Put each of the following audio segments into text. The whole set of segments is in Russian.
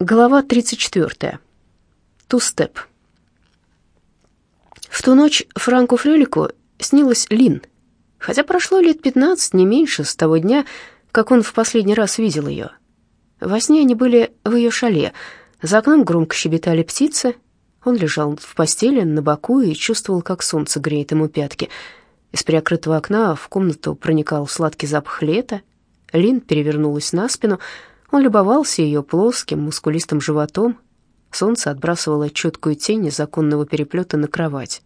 Глава 34. Тустеп. В ту ночь Франку Фрелику снилась Лин, хотя прошло лет пятнадцать, не меньше, с того дня, как он в последний раз видел ее. Во сне они были в ее шале, за окном громко щебетали птицы, он лежал в постели на боку и чувствовал, как солнце греет ему пятки. Из приоткрытого окна в комнату проникал сладкий запах лета. Лин перевернулась на спину — он любовался ее плоским, мускулистым животом. Солнце отбрасывало четкую тень законного переплета на кровать.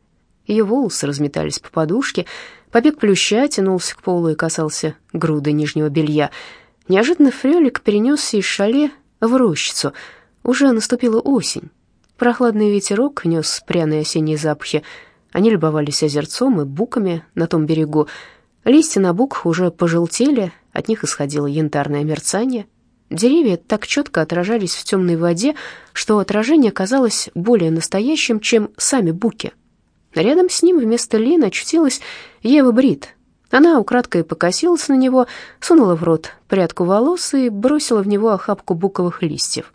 Ее волосы разметались по подушке, побег плюща тянулся к полу и касался груды нижнего белья. Неожиданно Фрелик перенесся из шале в рощицу. Уже наступила осень. Прохладный ветерок нес пряные осенние запахи. Они любовались озерцом и буками на том берегу. Листья на буках уже пожелтели, от них исходило янтарное мерцание. Деревья так четко отражались в темной воде, что отражение казалось более настоящим, чем сами буки. Рядом с ним вместо Лин очутилась Ева Брит. Она украдкой покосилась на него, сунула в рот прядку волос и бросила в него охапку буковых листьев.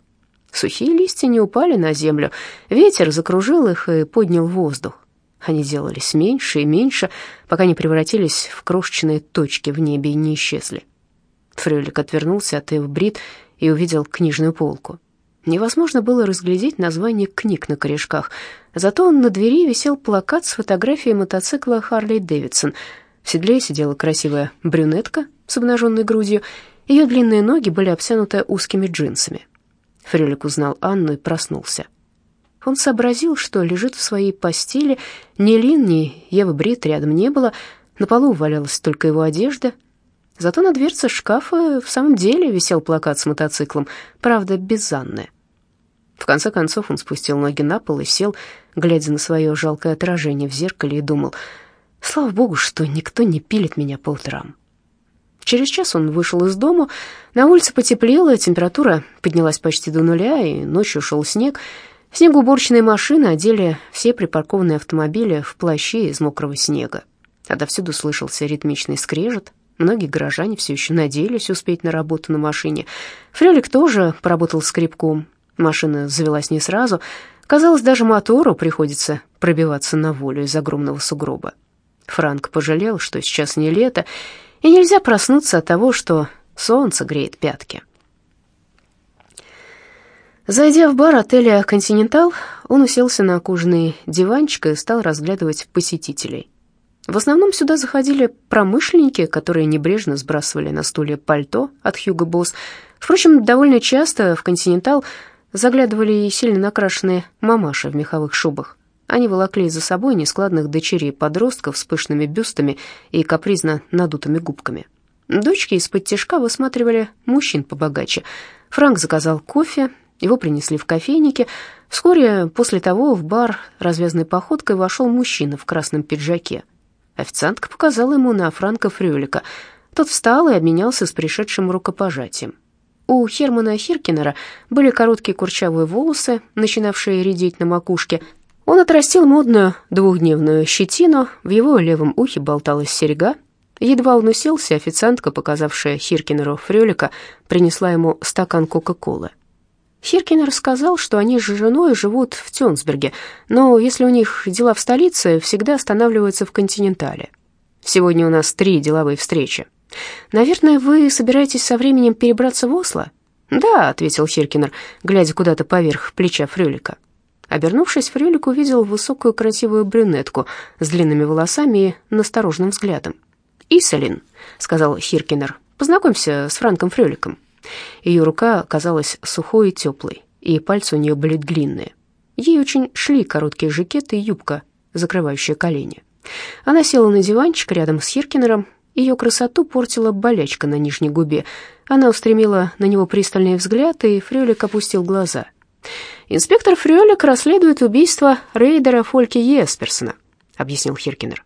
Сухие листья не упали на землю, ветер закружил их и поднял воздух. Они делались меньше и меньше, пока не превратились в крошечные точки в небе и не исчезли. Фрелик отвернулся от Эвбрид и увидел книжную полку. Невозможно было разглядеть название книг на корешках, зато на двери висел плакат с фотографией мотоцикла Харли Дэвидсон. В седле сидела красивая брюнетка с обнаженной грудью, ее длинные ноги были обтянуты узкими джинсами. Фрелик узнал Анну и проснулся. Он сообразил, что лежит в своей постели, ни Лин, ни Евы рядом не было, на полу валялась только его одежда — Зато на дверце шкафа в самом деле висел плакат с мотоциклом, правда, без Анны. В конце концов он спустил ноги на пол и сел, глядя на свое жалкое отражение в зеркале, и думал, «Слава богу, что никто не пилит меня по утрам». Через час он вышел из дома, на улице потеплело, температура поднялась почти до нуля, и ночью шел снег. Снегоуборочные машины одели все припаркованные автомобили в плащи из мокрого снега. Отовсюду слышался ритмичный скрежет, Многие горожане все еще надеялись успеть на работу на машине. Фрелик тоже поработал скребком. Машина завелась не сразу. Казалось, даже мотору приходится пробиваться на волю из огромного сугроба. Франк пожалел, что сейчас не лето, и нельзя проснуться от того, что солнце греет пятки. Зайдя в бар отеля «Континентал», он уселся на кожаный диванчик и стал разглядывать посетителей. В основном сюда заходили промышленники, которые небрежно сбрасывали на стулья пальто от Хьюго Босс. Впрочем, довольно часто в «Континентал» заглядывали и сильно накрашенные мамаши в меховых шубах. Они волокли за собой нескладных дочерей-подростков с пышными бюстами и капризно надутыми губками. Дочки из-под тяжка высматривали мужчин побогаче. Франк заказал кофе, его принесли в кофейнике. Вскоре после того в бар развязной походкой вошел мужчина в красном пиджаке. Официантка показала ему на Франка Фрюлика. Тот встал и обменялся с пришедшим рукопожатием. У Хермана Хиркинера были короткие курчавые волосы, начинавшие редеть на макушке. Он отрастил модную двухдневную щетину, в его левом ухе болталась серьга. Едва он уселся, официантка, показавшая Хиркинеру Фрюлика, принесла ему стакан Кока-Колы. Хиркин рассказал, что они с женой живут в Тёнсберге, но если у них дела в столице, всегда останавливаются в «Континентале». Сегодня у нас три деловые встречи. Наверное, вы собираетесь со временем перебраться в Осло? Да, ответил Хиркинер, глядя куда-то поверх плеча Фрюлика. Обернувшись, Фрюлик увидел высокую красивую брюнетку с длинными волосами и настороженным взглядом. «Исалин», — сказал Хиркинер, — «познакомься с Франком Фрюликом». Ее рука казалась сухой и теплой, и пальцы у нее были длинные. Ей очень шли короткие жакеты и юбка, закрывающая колени. Она села на диванчик рядом с Хиркинером. Ее красоту портила болячка на нижней губе. Она устремила на него пристальный взгляд, и Фрёлик опустил глаза. «Инспектор Фрёлик расследует убийство рейдера Фольки Есперсона», — объяснил Хиркинер.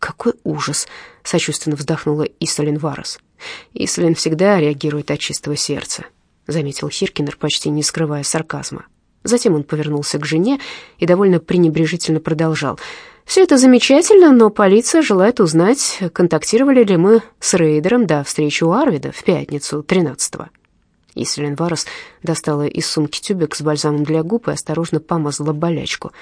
«Какой ужас!» — сочувственно вздохнула Исалин Варос. «Исалин всегда реагирует от чистого сердца», — заметил Хиркинер, почти не скрывая сарказма. Затем он повернулся к жене и довольно пренебрежительно продолжал. «Все это замечательно, но полиция желает узнать, контактировали ли мы с рейдером до встречи у Арвида в пятницу 13-го». Исселин Варос достала из сумки тюбик с бальзамом для губ и осторожно помазала болячку.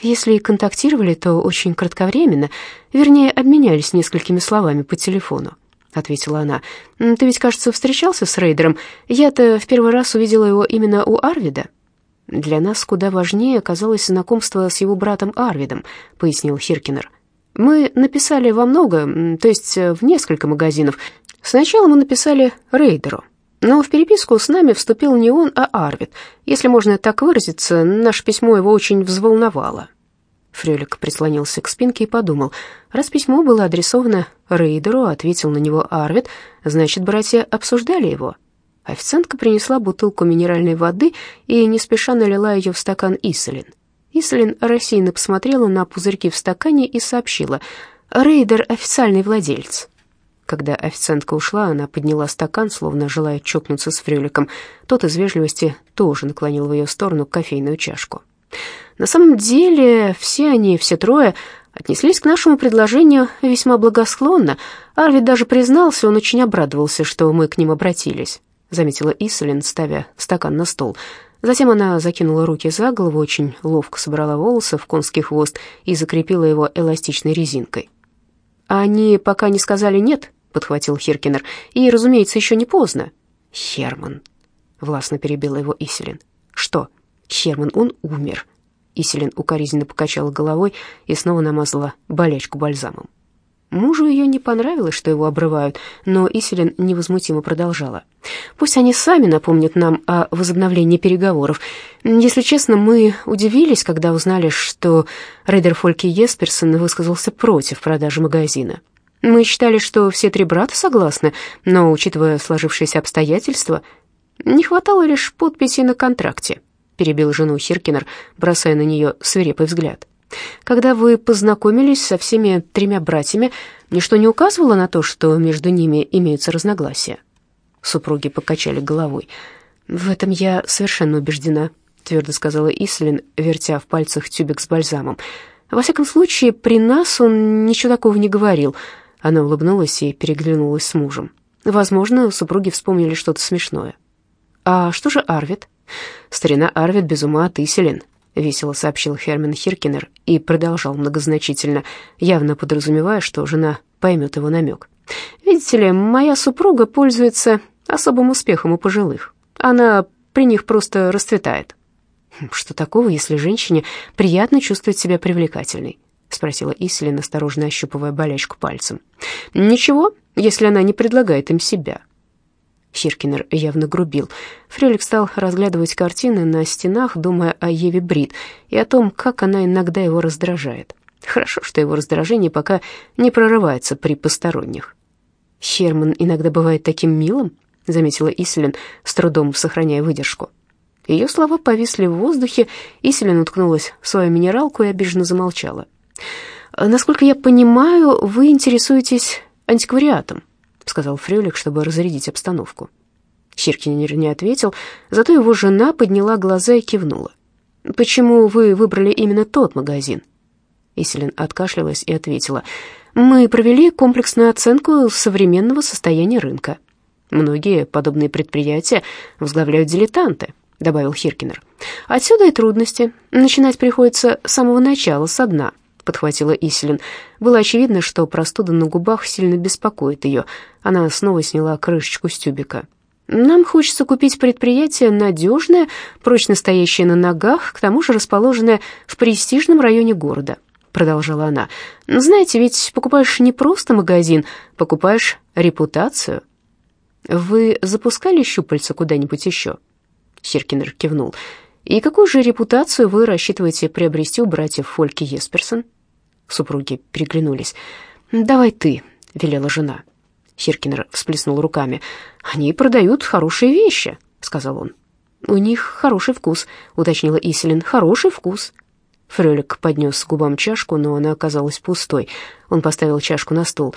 Если и контактировали, то очень кратковременно, вернее, обменялись несколькими словами по телефону, ответила она. Ты ведь, кажется, встречался с Рейдером. Я-то в первый раз увидела его именно у Арвида. Для нас куда важнее оказалось знакомство с его братом Арвидом, пояснил Хиркинер. Мы написали во много, то есть в несколько магазинов. Сначала мы написали Рейдеру, но в переписку с нами вступил не он, а Арвид. Если можно так выразиться, наше письмо его очень взволновало. Фрелик прислонился к спинке и подумал, раз письмо было адресовано Рейдеру, ответил на него Арвид, значит, братья обсуждали его. Официантка принесла бутылку минеральной воды и не спеша налила ее в стакан Исселин. Исселин рассеянно посмотрела на пузырьки в стакане и сообщила, «Рейдер — официальный владелец». Когда официантка ушла, она подняла стакан, словно желая чокнуться с Фрюликом. Тот из вежливости тоже наклонил в ее сторону кофейную чашку. На самом деле, все они, все трое, отнеслись к нашему предложению весьма благосклонно. Арвид даже признался, он очень обрадовался, что мы к ним обратились, заметила Исселин, ставя стакан на стол. Затем она закинула руки за голову, очень ловко собрала волосы в конский хвост и закрепила его эластичной резинкой. «А они пока не сказали «нет», — подхватил Хиркинер. «И, разумеется, еще не поздно». «Херман», — властно перебила его Иселин. «Что? Херман, он умер». Иселин укоризненно покачала головой и снова намазала болячку бальзамом. Мужу ее не понравилось, что его обрывают, но Иселин невозмутимо продолжала. «Пусть они сами напомнят нам о возобновлении переговоров. Если честно, мы удивились, когда узнали, что Рейдер Фольки Есперсон высказался против продажи магазина. Мы считали, что все три брата согласны, но, учитывая сложившиеся обстоятельства, не хватало лишь подписи на контракте, перебил жену Хиркинер, бросая на нее свирепый взгляд. Когда вы познакомились со всеми тремя братьями, ничто не указывало на то, что между ними имеются разногласия. Супруги покачали головой. В этом я совершенно убеждена, твердо сказала Ислин, вертя в пальцах тюбик с бальзамом. Во всяком случае, при нас он ничего такого не говорил. Она улыбнулась и переглянулась с мужем. Возможно, супруги вспомнили что-то смешное. «А что же Арвид?» «Старина Арвид без ума от Иселин», — весело сообщил Херман Хиркинер и продолжал многозначительно, явно подразумевая, что жена поймет его намек. «Видите ли, моя супруга пользуется особым успехом у пожилых. Она при них просто расцветает». «Хм, «Что такого, если женщине приятно чувствовать себя привлекательной?» — спросила Ислин, осторожно ощупывая болячку пальцем. «Ничего, если она не предлагает им себя». Хиркинер явно грубил. Фрелик стал разглядывать картины на стенах, думая о Еве Брит и о том, как она иногда его раздражает. Хорошо, что его раздражение пока не прорывается при посторонних. «Херман иногда бывает таким милым», — заметила Ислин, с трудом сохраняя выдержку. Ее слова повисли в воздухе, Ислин уткнулась в свою минералку и обиженно замолчала. «Насколько я понимаю, вы интересуетесь антиквариатом», сказал Фрелик, чтобы разрядить обстановку. Хиркинер не ответил, зато его жена подняла глаза и кивнула. «Почему вы выбрали именно тот магазин?» Иселин откашлялась и ответила. «Мы провели комплексную оценку современного состояния рынка. Многие подобные предприятия возглавляют дилетанты», — добавил Хиркинер. «Отсюда и трудности. Начинать приходится с самого начала, со дна» подхватила Ислин. Было очевидно, что простуда на губах сильно беспокоит ее. Она снова сняла крышечку с тюбика. «Нам хочется купить предприятие надежное, прочно стоящее на ногах, к тому же расположенное в престижном районе города», — продолжала она. «Знаете, ведь покупаешь не просто магазин, покупаешь репутацию». «Вы запускали щупальца куда-нибудь еще?» Хиркинер кивнул. «И какую же репутацию вы рассчитываете приобрести у братьев Фольки Есперсон?» Супруги переглянулись. «Давай ты», — велела жена. Хиркинер всплеснул руками. «Они продают хорошие вещи», — сказал он. «У них хороший вкус», — уточнила Иселин. «Хороший вкус». Фрелик поднес к губам чашку, но она оказалась пустой. Он поставил чашку на стол.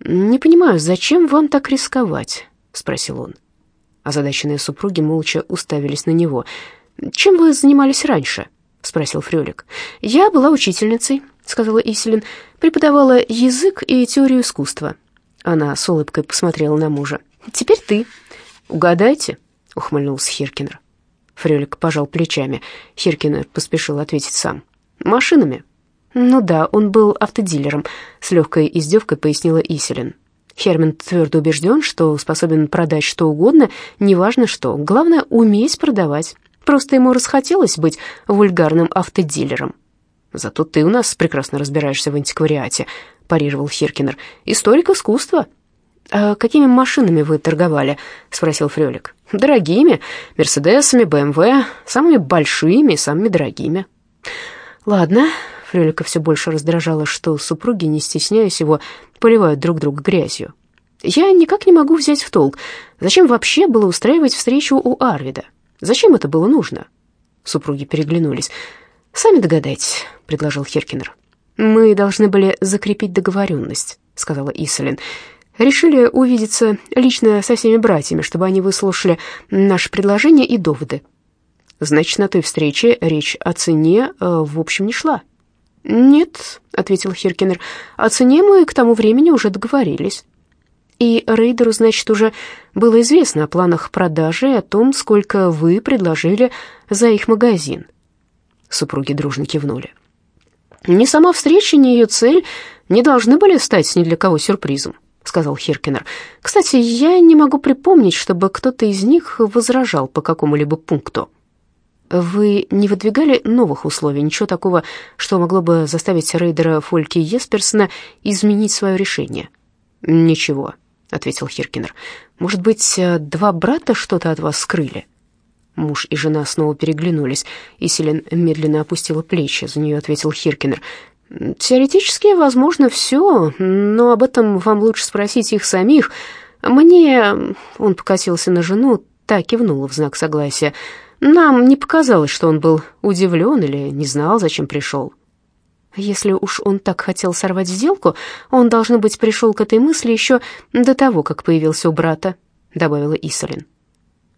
«Не понимаю, зачем вам так рисковать?» — спросил он. Озадаченные супруги молча уставились на него. «Чем вы занимались раньше?» — спросил Фрелик. «Я была учительницей», — сказала Иселин. «Преподавала язык и теорию искусства». Она с улыбкой посмотрела на мужа. «Теперь ты». «Угадайте», —— ухмыльнулся Хиркинер. Фрелик пожал плечами. Хиркинер поспешил ответить сам. «Машинами». «Ну да, он был автодилером», — с легкой издевкой пояснила Иселин. Херман твердо убежден, что способен продать что угодно, неважно что. Главное — уметь продавать. Просто ему расхотелось быть вульгарным автодилером. «Зато ты у нас прекрасно разбираешься в антиквариате», — парировал Хиркинер. «Историк искусства». «А какими машинами вы торговали?» — спросил Фрёлик. «Дорогими. Мерседесами, БМВ. Самыми большими и самыми дорогими». «Ладно». Фрёлика все больше раздражало, что супруги, не стесняясь его, поливают друг друга грязью. «Я никак не могу взять в толк, зачем вообще было устраивать встречу у Арвида? Зачем это было нужно?» Супруги переглянулись. «Сами догадайтесь», — предложил Херкинер. «Мы должны были закрепить договоренность», — сказала Исселин. «Решили увидеться лично со всеми братьями, чтобы они выслушали наше предложение и доводы». «Значит, на той встрече речь о цене, э, в общем, не шла». «Нет», — ответил Хиркинер, — «о цене мы к тому времени уже договорились». И Рейдеру, значит, уже было известно о планах продажи и о том, сколько вы предложили за их магазин. Супруги дружно кивнули. «Ни сама встреча, ни ее цель не должны были стать ни для кого сюрпризом», — сказал Хиркинер. «Кстати, я не могу припомнить, чтобы кто-то из них возражал по какому-либо пункту». «Вы не выдвигали новых условий, ничего такого, что могло бы заставить рейдера Фольки Есперсона изменить свое решение?» «Ничего», — ответил Хиркинер. «Может быть, два брата что-то от вас скрыли?» Муж и жена снова переглянулись, и Селен медленно опустила плечи. За нее ответил Хиркинер. «Теоретически, возможно, все, но об этом вам лучше спросить их самих. Мне...» — он покосился на жену, так кивнула в знак согласия. «Нам не показалось, что он был удивлен или не знал, зачем пришел». Если уж он так хотел сорвать сделку, он, должно быть, пришел к этой мысли еще до того, как появился у брата», — добавила Исалин.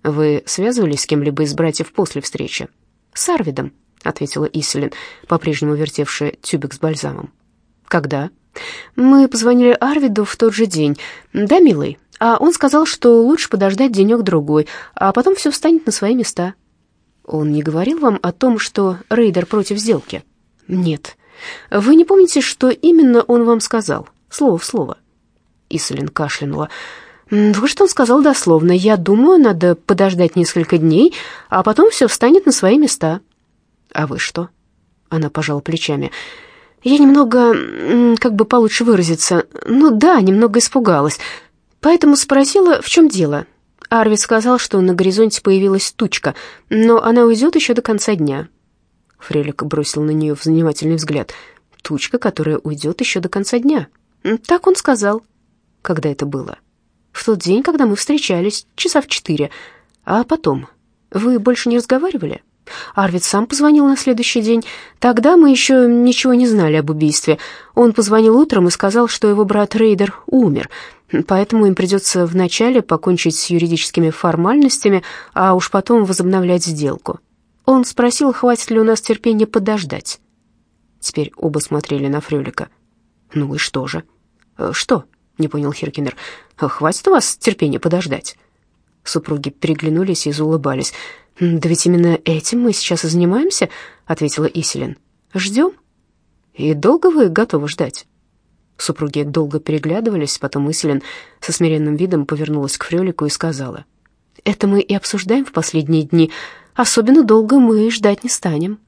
Вы связывались с кем-либо из братьев после встречи? С Арвидом, ответила Исселин, по-прежнему вертевшая тюбик с бальзамом. Когда? Мы позвонили Арвиду в тот же день. Да, милый. А он сказал, что лучше подождать денек-другой, а потом все встанет на свои места. Он не говорил вам о том, что рейдер против сделки? Нет. Вы не помните, что именно он вам сказал? Слово в слово. Исселин кашлянула. Вот что он сказал дословно. «Я думаю, надо подождать несколько дней, а потом все встанет на свои места». «А вы что?» Она пожала плечами. «Я немного, как бы получше выразиться, ну да, немного испугалась, поэтому спросила, в чем дело». Арви сказал, что на горизонте появилась тучка, но она уйдет еще до конца дня. Фрелик бросил на нее занимательный взгляд. «Тучка, которая уйдет еще до конца дня». «Так он сказал». «Когда это было?» В тот день, когда мы встречались, часа в четыре. А потом? Вы больше не разговаривали? Арвид сам позвонил на следующий день. Тогда мы еще ничего не знали об убийстве. Он позвонил утром и сказал, что его брат Рейдер умер, поэтому им придется вначале покончить с юридическими формальностями, а уж потом возобновлять сделку. Он спросил, хватит ли у нас терпения подождать. Теперь оба смотрели на Фрюлика. «Ну и что же?» «Э, «Что?» — не понял Хиркинер. «Хватит у вас терпения подождать?» Супруги переглянулись и заулыбались. «Да ведь именно этим мы сейчас и занимаемся», — ответила Иселин. «Ждем?» «И долго вы готовы ждать?» Супруги долго переглядывались, потом Иселин со смиренным видом повернулась к Фрёлику и сказала. «Это мы и обсуждаем в последние дни. Особенно долго мы ждать не станем».